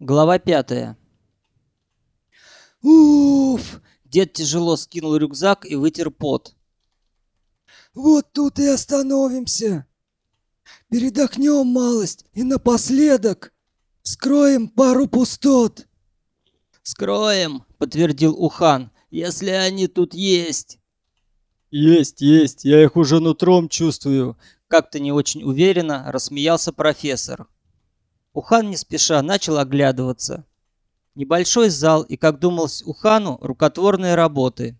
Глава пятая. Уф! Дед тяжело скинул рюкзак и вытер пот. Вот тут и остановимся. Передохнем малость и напоследок скроем пару пустот. Скроем, подтвердил Ухан, если они тут есть. Есть, есть, я их уже нутром чувствую. Как-то не очень уверенно рассмеялся профессор. Ухан не спеша начал оглядываться. Небольшой зал и, как думалось Ухану, рукотворные работы.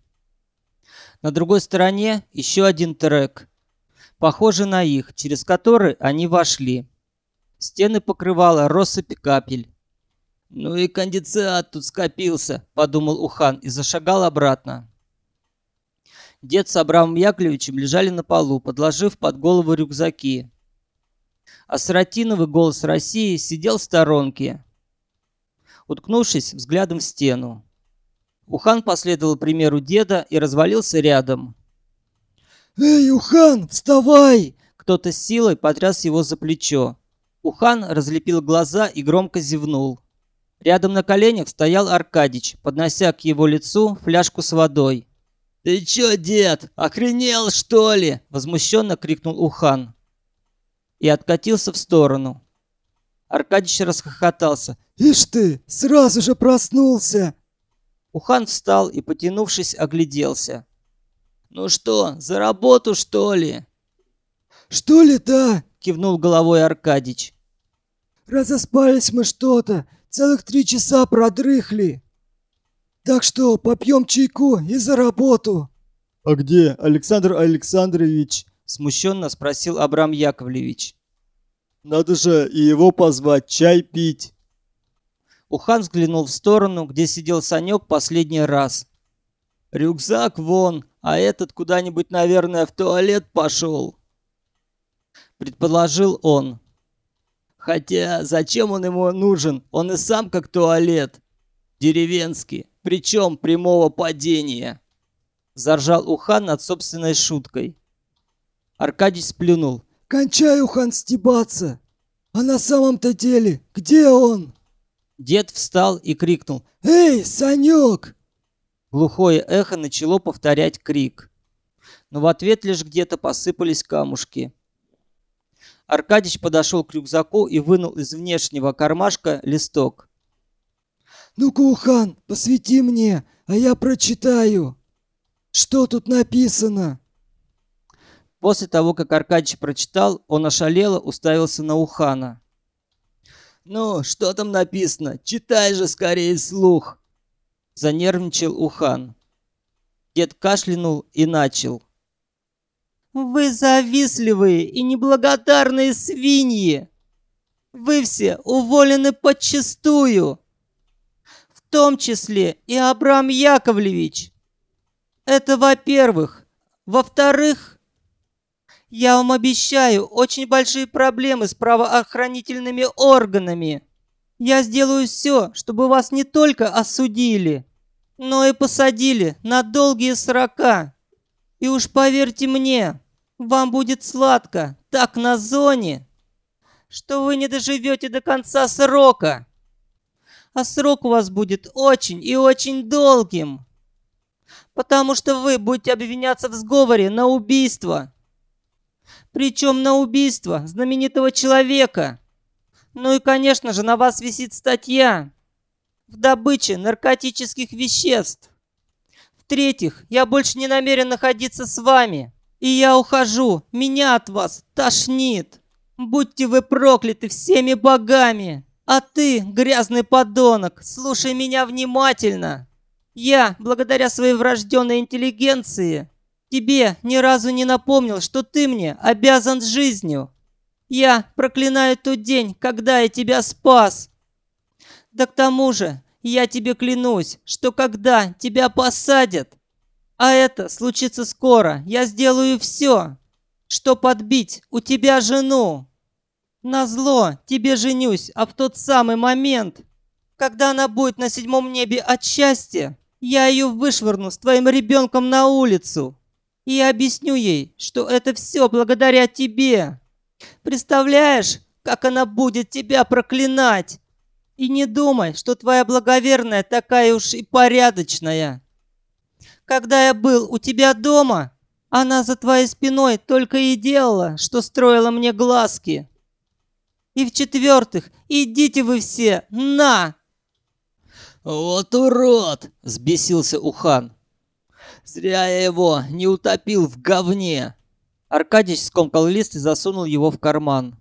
На другой стороне еще один трек, похожий на их, через который они вошли. Стены покрывала россыпь капель. «Ну и кондициат тут скопился», — подумал Ухан и зашагал обратно. Дед с Абрамом Яковлевичем лежали на полу, подложив под голову рюкзаки а Саратиновый голос России сидел в сторонке, уткнувшись взглядом в стену. Ухан последовал примеру деда и развалился рядом. «Эй, Ухан, вставай!» Кто-то с силой потряс его за плечо. Ухан разлепил глаза и громко зевнул. Рядом на коленях стоял Аркадич, поднося к его лицу фляжку с водой. «Ты чё, дед, охренел, что ли?» – возмущенно крикнул Ухан и откатился в сторону. Аркадьевич расхохотался. «Ишь ты, сразу же проснулся!» Ухан встал и, потянувшись, огляделся. «Ну что, за работу, что ли?» «Что ли, да?» — кивнул головой Аркадьич. «Разоспались мы что-то, целых три часа продрыхли. Так что попьем чайку и за работу». «А где Александр Александрович?» Смущенно спросил Абрам Яковлевич. «Надо же и его позвать, чай пить!» Ухан взглянул в сторону, где сидел Санек последний раз. «Рюкзак вон, а этот куда-нибудь, наверное, в туалет пошел!» Предположил он. «Хотя, зачем он ему нужен? Он и сам как туалет. Деревенский, причем прямого падения!» Заржал Ухан над собственной шуткой. Аркадий сплюнул. «Кончай, Ухан, стебаться! А на самом-то деле, где он?» Дед встал и крикнул. «Эй, Санек!» Глухое эхо начало повторять крик. Но в ответ лишь где-то посыпались камушки. Аркадьич подошел к рюкзаку и вынул из внешнего кармашка листок. «Ну-ка, Ухан, посвети мне, а я прочитаю. Что тут написано?» После того, как Аркадьич прочитал, он ошалело уставился на Ухана. «Ну, что там написано? Читай же скорее слух!» Занервничал Ухан. Дед кашлянул и начал. «Вы завистливые и неблагодарные свиньи! Вы все уволены подчистую! В том числе и Абрам Яковлевич! Это во-первых. Во-вторых, я вам обещаю очень большие проблемы с правоохранительными органами. Я сделаю все, чтобы вас не только осудили, но и посадили на долгие срока. И уж поверьте мне, вам будет сладко так на зоне, что вы не доживете до конца срока. А срок у вас будет очень и очень долгим, потому что вы будете обвиняться в сговоре на убийство причем на убийство знаменитого человека. Ну и, конечно же, на вас висит статья в добыче наркотических веществ. В-третьих, я больше не намерен находиться с вами. И я ухожу, меня от вас тошнит. Будьте вы прокляты всеми богами. А ты, грязный подонок, слушай меня внимательно. Я, благодаря своей врожденной интеллигенции, Тебе ни разу не напомнил, что ты мне обязан жизнью. Я проклинаю тот день, когда я тебя спас. Да к тому же, я тебе клянусь, что когда тебя посадят, а это случится скоро, я сделаю все, что подбить у тебя жену. Назло тебе женюсь, а в тот самый момент, когда она будет на седьмом небе от счастья, я ее вышвырну с твоим ребенком на улицу и объясню ей, что это все благодаря тебе. Представляешь, как она будет тебя проклинать? И не думай, что твоя благоверная такая уж и порядочная. Когда я был у тебя дома, она за твоей спиной только и делала, что строила мне глазки. И в-четвертых, идите вы все, на!» «Вот урод!» — взбесился Ухан. «Зря я его не утопил в говне!» Аркадий скомкал лист и засунул его в карман.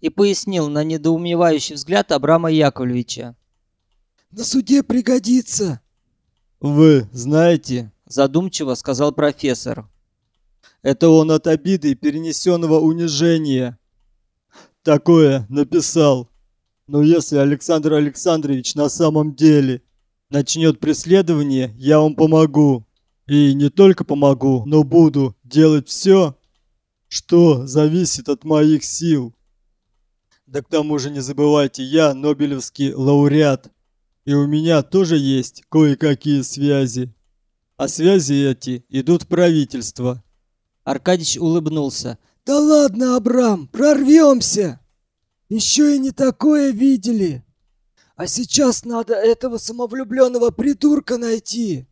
И пояснил на недоумевающий взгляд Абрама Яковлевича. «На суде пригодится!» «Вы знаете?» — задумчиво сказал профессор. «Это он от обиды и перенесенного унижения. Такое написал. Но если Александр Александрович на самом деле начнет преследование, я вам помогу. И не только помогу, но буду делать все, что зависит от моих сил. Да к тому же не забывайте, я Нобелевский лауреат. И у меня тоже есть кое-какие связи. А связи эти идут в правительство. Аркадьевич улыбнулся. «Да ладно, Абрам, прорвемся! Еще и не такое видели! А сейчас надо этого самовлюбленного придурка найти!»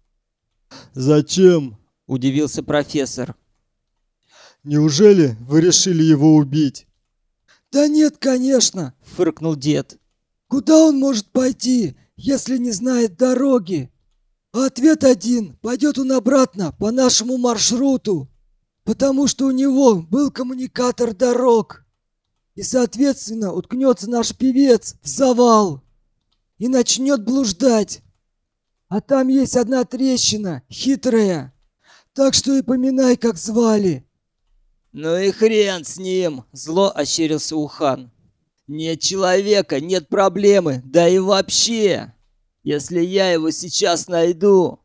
«Зачем?» – удивился профессор. «Неужели вы решили его убить?» «Да нет, конечно!» – фыркнул дед. «Куда он может пойти, если не знает дороги? А ответ один – пойдет он обратно по нашему маршруту!» потому что у него был коммуникатор дорог. И, соответственно, уткнется наш певец в завал и начнет блуждать. А там есть одна трещина, хитрая. Так что и поминай, как звали. Ну и хрен с ним, зло ощерился Ухан. Нет человека, нет проблемы, да и вообще. Если я его сейчас найду,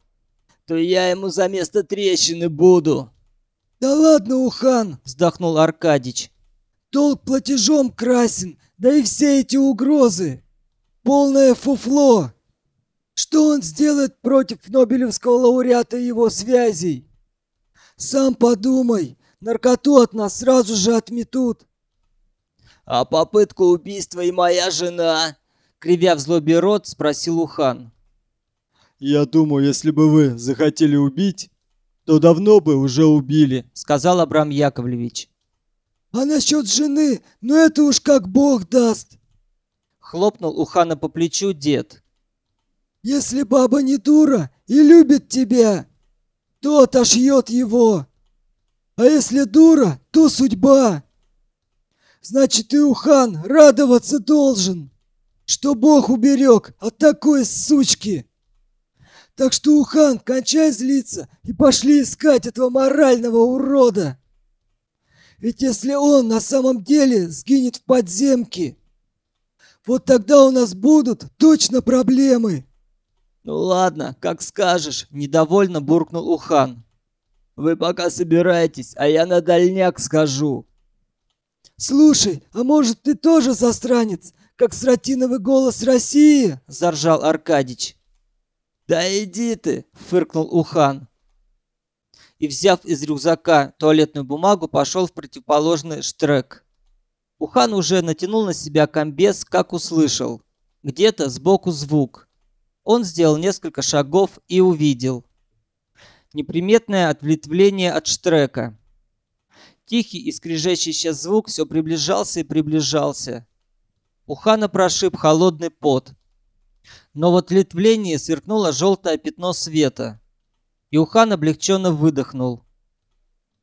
то я ему за место трещины буду. «Да ладно, Ухан!» – вздохнул Аркадич. «Толк платежом красен, да и все эти угрозы! Полное фуфло! Что он сделает против Нобелевского лауреата и его связей? Сам подумай, наркоту от нас сразу же отметут!» «А попытку убийства и моя жена?» — кривя в злобе рот, спросил Ухан. «Я думаю, если бы вы захотели убить, то давно бы уже убили», — сказал Абрам Яковлевич. «А насчет жены, ну это уж как бог даст!» Хлопнул у хана по плечу дед. «Если баба не дура и любит тебя, то отошьет его. А если дура, то судьба. Значит, ты, Ухан, радоваться должен, что Бог уберег от такой сучки!» Так что, Ухан, кончай злиться и пошли искать этого морального урода. Ведь если он на самом деле сгинет в подземке, вот тогда у нас будут точно проблемы. Ну ладно, как скажешь, недовольно буркнул Ухан. Вы пока собираетесь, а я на дальняк схожу. Слушай, а может ты тоже застранец, как сратиновый голос России? Заржал Аркадич. «Да иди ты!» — фыркнул Ухан. И, взяв из рюкзака туалетную бумагу, пошел в противоположный штрек. Ухан уже натянул на себя комбез, как услышал. Где-то сбоку звук. Он сделал несколько шагов и увидел. Неприметное ответвление от штрека. Тихий и скрежещущий звук все приближался и приближался. Ухана прошиб холодный пот но в ответвлении сверкнуло желтое пятно света. И Ухан облегченно выдохнул.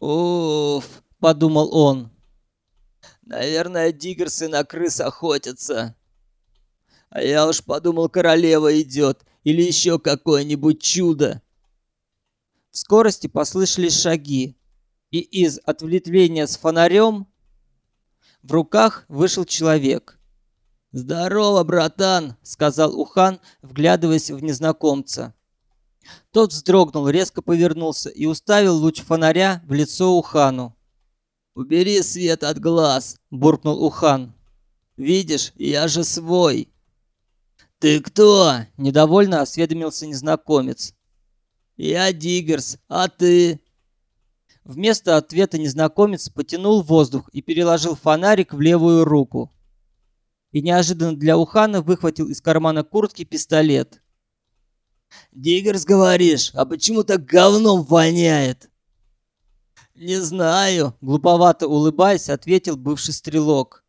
«Уф!» — подумал он. «Наверное, диггерсы на крыс охотятся. А я уж подумал, королева идет или еще какое-нибудь чудо». В скорости послышались шаги, и из ответвления с фонарем в руках вышел человек. «Здорово, братан!» — сказал Ухан, вглядываясь в незнакомца. Тот вздрогнул, резко повернулся и уставил луч фонаря в лицо Ухану. «Убери свет от глаз!» — буркнул Ухан. «Видишь, я же свой!» «Ты кто?» — недовольно осведомился незнакомец. «Я Диггерс, а ты?» Вместо ответа незнакомец потянул воздух и переложил фонарик в левую руку. и неожиданно для Ухана выхватил из кармана куртки пистолет. «Диггерс, говоришь, а почему так говном воняет?» «Не знаю», — глуповато улыбаясь, ответил бывший стрелок.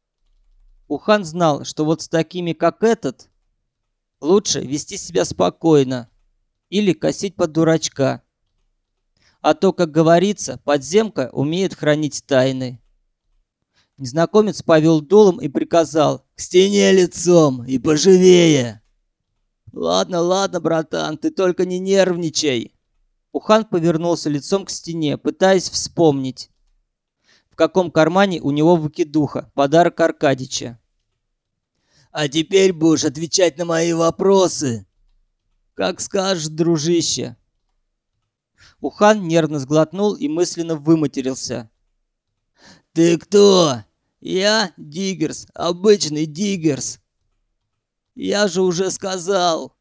Ухан знал, что вот с такими, как этот, лучше вести себя спокойно или косить под дурачка. А то, как говорится, подземка умеет хранить тайны. Незнакомец повел долом и приказал «К стене лицом и поживее!» «Ладно, ладно, братан, ты только не нервничай!» Ухан повернулся лицом к стене, пытаясь вспомнить, в каком кармане у него выкидуха, подарок Аркадича. «А теперь будешь отвечать на мои вопросы!» «Как скажешь, дружище!» Ухан нервно сглотнул и мысленно выматерился. «Ты кто?» «Я Диггерс, обычный Диггерс». «Я же уже сказал».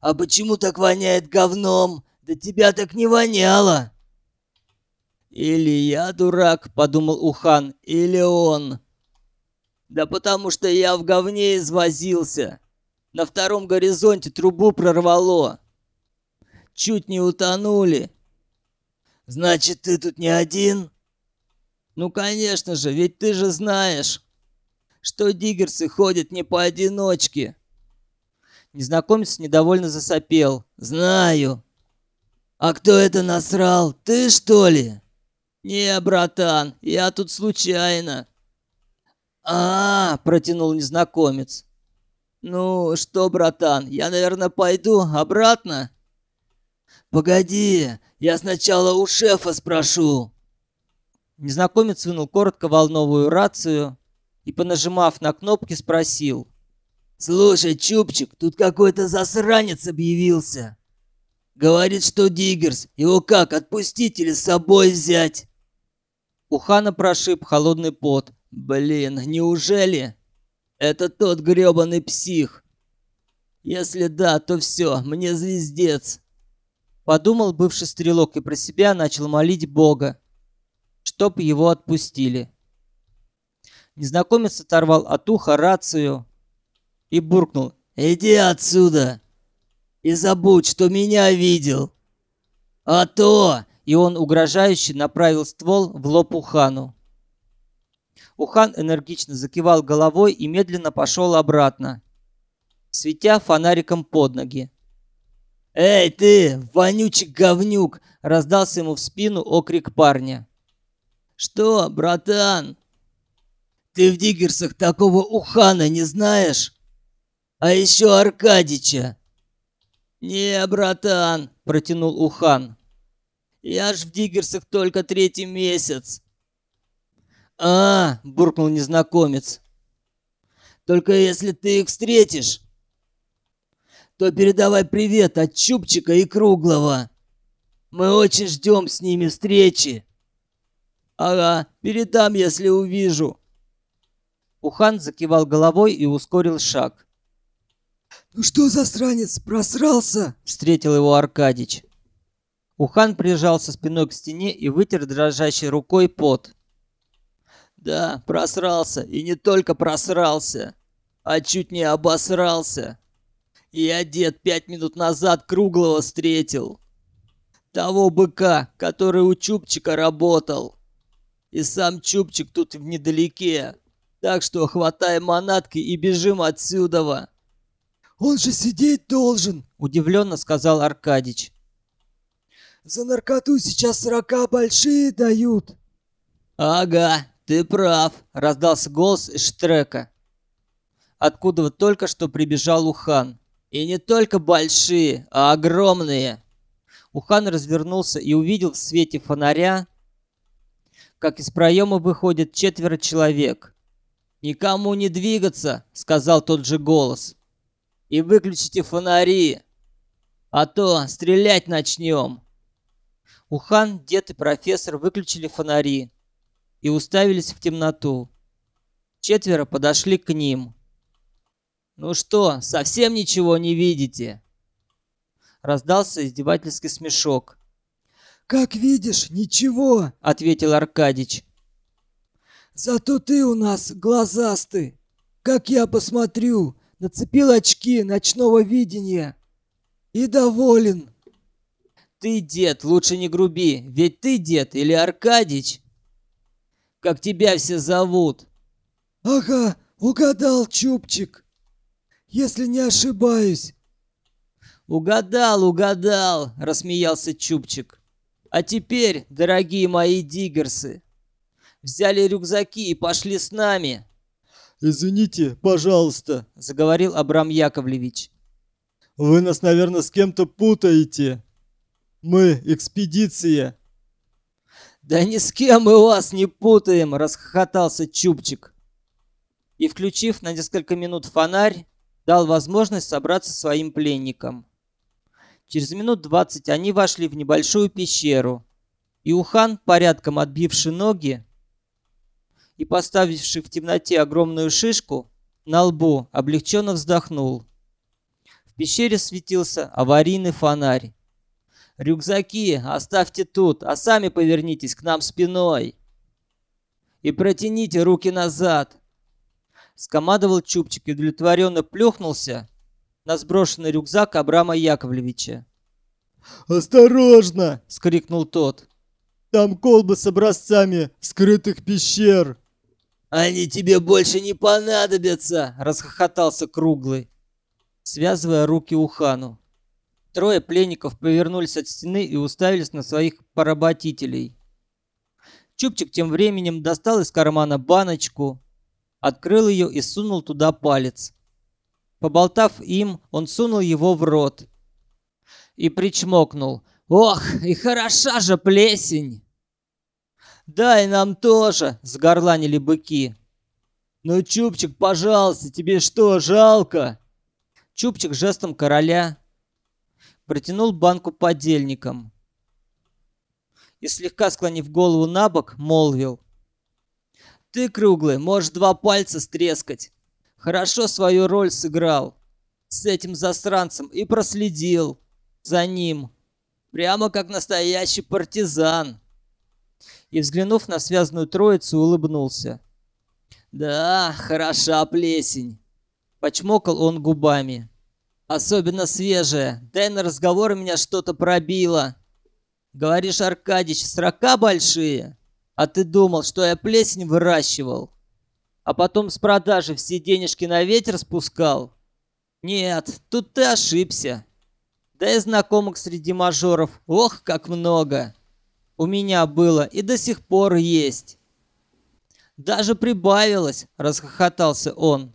«А почему так воняет говном? Да тебя так не воняло». «Или я дурак», — подумал Ухан, — «или он». «Да потому что я в говне извозился. На втором горизонте трубу прорвало. Чуть не утонули». «Значит, ты тут не один?» Ну, конечно же, ведь ты же знаешь, что диггерсы ходят не поодиночке. Незнакомец недовольно засопел. Знаю. А кто это насрал? Ты, что ли? Не, братан, я тут случайно. А, протянул незнакомец. Ну, что, братан, я, наверное, пойду обратно? Погоди, я сначала у шефа спрошу. Незнакомец вынул коротко волновую рацию и, понажимав на кнопки, спросил. «Слушай, Чупчик, тут какой-то засранец объявился. Говорит, что Диггерс. Его как, отпустить или с собой взять?» У Хана прошиб холодный пот. «Блин, неужели? Это тот грёбаный псих. Если да, то все, мне звездец». Подумал бывший стрелок и про себя начал молить Бога чтоб его отпустили. Незнакомец оторвал от уха рацию и буркнул «Иди отсюда и забудь, что меня видел, а то...» И он угрожающе направил ствол в лоб Ухану. Ухан энергично закивал головой и медленно пошел обратно, светя фонариком под ноги. «Эй ты, вонючий говнюк!» — раздался ему в спину окрик парня. «Что, братан? Ты в Диггерсах такого Ухана не знаешь? А еще Аркадича!» «Не, братан!» — протянул Ухан. «Я ж в Диггерсах только третий месяц!» «А!» — буркнул незнакомец. «Только если ты их встретишь, то передавай привет от Чупчика и Круглого. Мы очень ждем с ними встречи!» «Ага, передам, если увижу». Ухан закивал головой и ускорил шаг. «Ну что за странец, просрался?» — встретил его Аркадич. Ухан прижался спиной к стене и вытер дрожащей рукой пот. «Да, просрался, и не только просрался, а чуть не обосрался. Я дед пять минут назад Круглого встретил. Того быка, который у Чупчика работал. И сам Чупчик тут в недалеке. Так что хватаем манатки и бежим отсюда. Он же сидеть должен, удивленно сказал Аркадич. За наркоту сейчас сорока большие дают. Ага, ты прав, раздался голос штрека. Откуда вот только что прибежал Ухан. И не только большие, а огромные. Ухан развернулся и увидел в свете фонаря как из проема выходит четверо человек. «Никому не двигаться!» — сказал тот же голос. «И выключите фонари, а то стрелять начнем!» Ухан, дед и профессор выключили фонари и уставились в темноту. Четверо подошли к ним. «Ну что, совсем ничего не видите?» Раздался издевательский смешок. «Как видишь, ничего», — ответил Аркадич. «Зато ты у нас глазастый. как я посмотрю, нацепил очки ночного видения и доволен. Ты, дед, лучше не груби, ведь ты дед или Аркадич? Как тебя все зовут? Ага, угадал, Чупчик. Если не ошибаюсь. Угадал, угадал, рассмеялся Чупчик. А теперь, дорогие мои диггерсы, взяли рюкзаки и пошли с нами. «Извините, пожалуйста», — заговорил Абрам Яковлевич. «Вы нас, наверное, с кем-то путаете. Мы экспедиция». «Да ни с кем мы вас не путаем!» — расхохотался Чупчик. И, включив на несколько минут фонарь, дал возможность собраться своим пленникам. Через минут двадцать они вошли в небольшую пещеру, и Ухан, порядком отбивший ноги и поставивший в темноте огромную шишку на лбу, облегченно вздохнул. В пещере светился аварийный фонарь. «Рюкзаки оставьте тут, а сами повернитесь к нам спиной и протяните руки назад!» Скомандовал Чупчик и удовлетворенно плюхнулся на сброшенный рюкзак Абрама Яковлевича. «Осторожно!» — скрикнул тот. «Там колбы с образцами скрытых пещер!» «Они тебе больше не понадобятся!» — расхохотался Круглый, связывая руки Ухану. Трое пленников повернулись от стены и уставились на своих поработителей. Чупчик тем временем достал из кармана баночку, открыл ее и сунул туда палец. Поболтав им, он сунул его в рот и причмокнул. «Ох, и хороша же плесень!» «Дай нам тоже!» — сгорланили быки. «Ну, Чупчик, пожалуйста, тебе что, жалко?» Чупчик жестом короля протянул банку подельникам и, слегка склонив голову на бок, молвил. «Ты, круглый, можешь два пальца стрескать. Хорошо свою роль сыграл с этим застранцем и проследил за ним, прямо как настоящий партизан». И, взглянув на связанную троицу, улыбнулся. «Да, хороша плесень!» Почмокал он губами. Особенно свежая. Дай на разговор меня что-то пробило. Говоришь, Аркадьич, срока большие? А ты думал, что я плесень выращивал? А потом с продажи все денежки на ветер спускал? Нет, тут ты ошибся. Да и знакомых среди мажоров, ох, как много. У меня было и до сих пор есть. Даже прибавилось, расхохотался он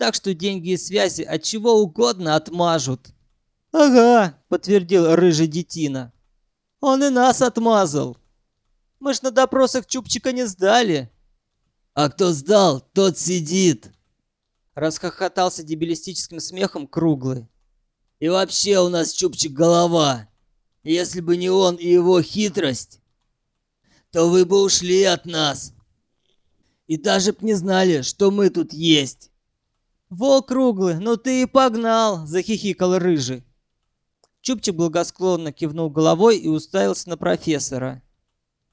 так что деньги и связи от чего угодно отмажут. Ага, подтвердил рыжий детина. Он и нас отмазал. Мы ж на допросах Чупчика не сдали. А кто сдал, тот сидит. Расхохотался дебилистическим смехом круглый. И вообще у нас Чупчик голова. Если бы не он и его хитрость, то вы бы ушли от нас. И даже б не знали, что мы тут есть. «Во, круглый, ну ты и погнал!» – захихикал рыжий. Чупчик благосклонно кивнул головой и уставился на профессора.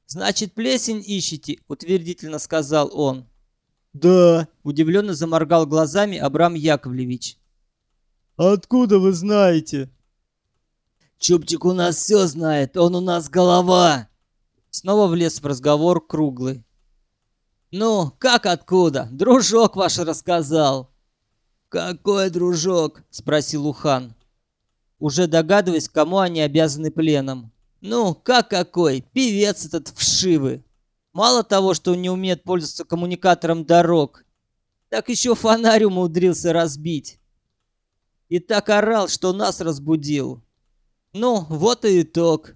«Значит, плесень ищете?» – утвердительно сказал он. «Да», – удивленно заморгал глазами Абрам Яковлевич. «Откуда вы знаете?» «Чупчик у нас все знает, он у нас голова!» Снова влез в разговор круглый. «Ну, как откуда? Дружок ваш рассказал!» «Какой дружок?» — спросил Ухан. Уже догадываясь, кому они обязаны пленом. «Ну, как какой? Певец этот вшивый. Мало того, что он не умеет пользоваться коммуникатором дорог, так еще фонарь умудрился разбить. И так орал, что нас разбудил. Ну, вот и итог.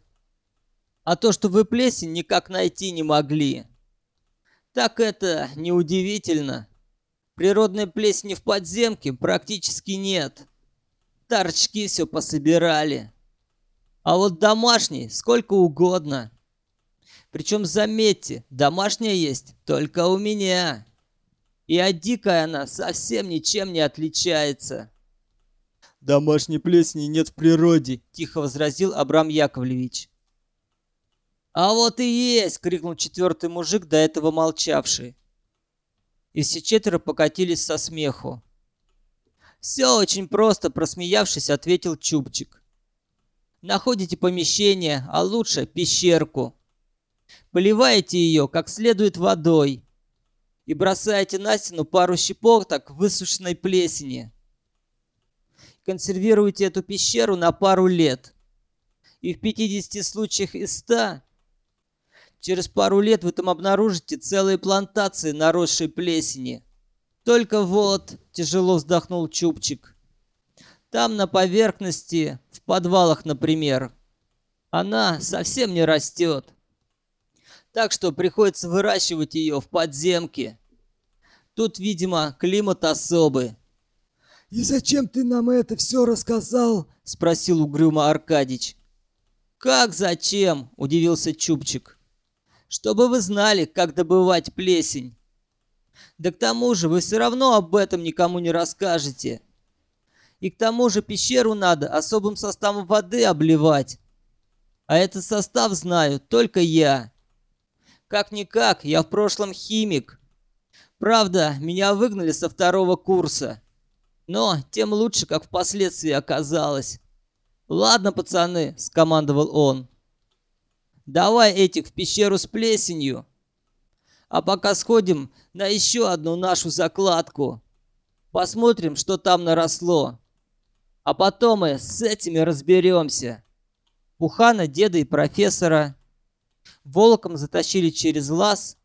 А то, что вы плесень никак найти не могли. Так это неудивительно. Природной плесени в подземке практически нет. Торчки все пособирали. А вот домашней сколько угодно. Причем, заметьте, домашняя есть только у меня. И от дикой она совсем ничем не отличается. «Домашней плесени нет в природе», — тихо возразил Абрам Яковлевич. «А вот и есть!» — крикнул четвертый мужик, до этого молчавший. И все четверо покатились со смеху. «Все очень просто», — просмеявшись, ответил Чубчик. «Находите помещение, а лучше пещерку. Поливаете ее как следует водой и бросаете на стену пару щепоток высушенной плесени. Консервируйте эту пещеру на пару лет. И в 50 случаях из 100 через пару лет вы там обнаружите целые плантации наросшей плесени. Только вот, тяжело вздохнул Чубчик, там на поверхности, в подвалах, например, она совсем не растет. Так что приходится выращивать ее в подземке. Тут, видимо, климат особый. «И зачем ты нам это все рассказал?» — спросил угрюмо Аркадич. «Как зачем?» — удивился Чубчик. «Чтобы вы знали, как добывать плесень. Да к тому же вы все равно об этом никому не расскажете. И к тому же пещеру надо особым составом воды обливать. А этот состав знаю только я. Как-никак, я в прошлом химик. Правда, меня выгнали со второго курса. Но тем лучше, как впоследствии оказалось. «Ладно, пацаны», — скомандовал он. «Давай этих в пещеру с плесенью. А пока сходим на еще одну нашу закладку. Посмотрим, что там наросло. А потом мы с этими разберемся». Пухана, деда и профессора волоком затащили через лаз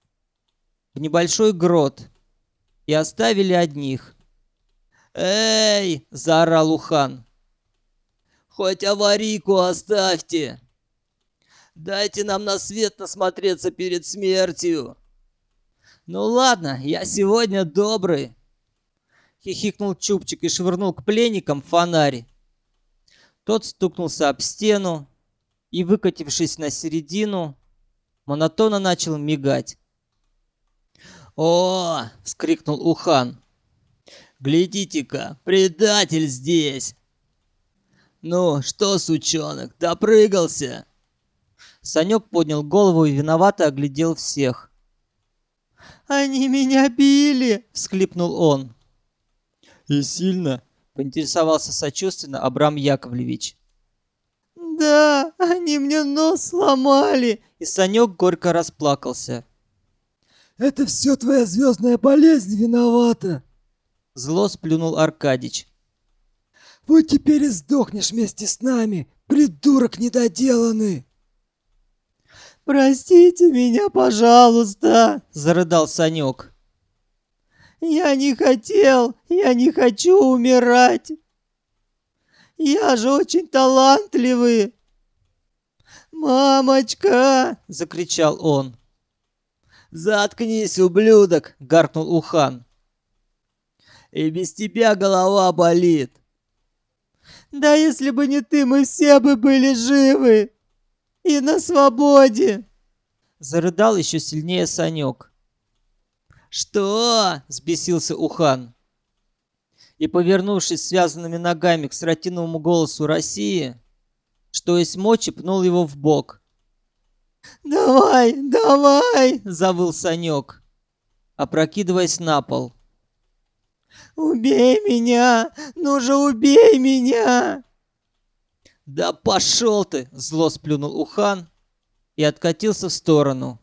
в небольшой грот и оставили одних. «Эй!» – заорал Ухан. «Хоть аварийку оставьте! Дайте нам на свет насмотреться перед смертью!» «Ну ладно, я сегодня добрый!» Хихикнул Чупчик и швырнул к пленникам фонарь. Тот стукнулся об стену и, выкатившись на середину, монотонно начал мигать. «О!» — вскрикнул Ухан. Глядите-ка, предатель здесь!» «Ну, что, сучонок, допрыгался?» Санек поднял голову и виновато оглядел всех. «Они меня били!» — всхлипнул он. «И сильно?» — поинтересовался сочувственно Абрам Яковлевич. «Да, они мне нос сломали!» И Санек горько расплакался. «Это все твоя звездная болезнь виновата!» Зло сплюнул Аркадич. Вот теперь и сдохнешь вместе с нами, придурок недоделанный!» «Простите меня, пожалуйста!» — зарыдал Санек. «Я не хотел, я не хочу умирать! Я же очень талантливый!» «Мамочка!» — закричал он. «Заткнись, ублюдок!» — гаркнул Ухан. И без тебя голова болит. Да если бы не ты, мы все бы были живы и на свободе. Зарыдал еще сильнее Санек. «Что?» — взбесился Ухан. И, повернувшись связанными ногами к сротиновому голосу России, что есть мочи, пнул его в бок. «Давай, давай!» — завыл Санек, опрокидываясь на пол. «Убей меня! Ну же убей меня!» «Да пошел ты!» — зло сплюнул Ухан и откатился в сторону.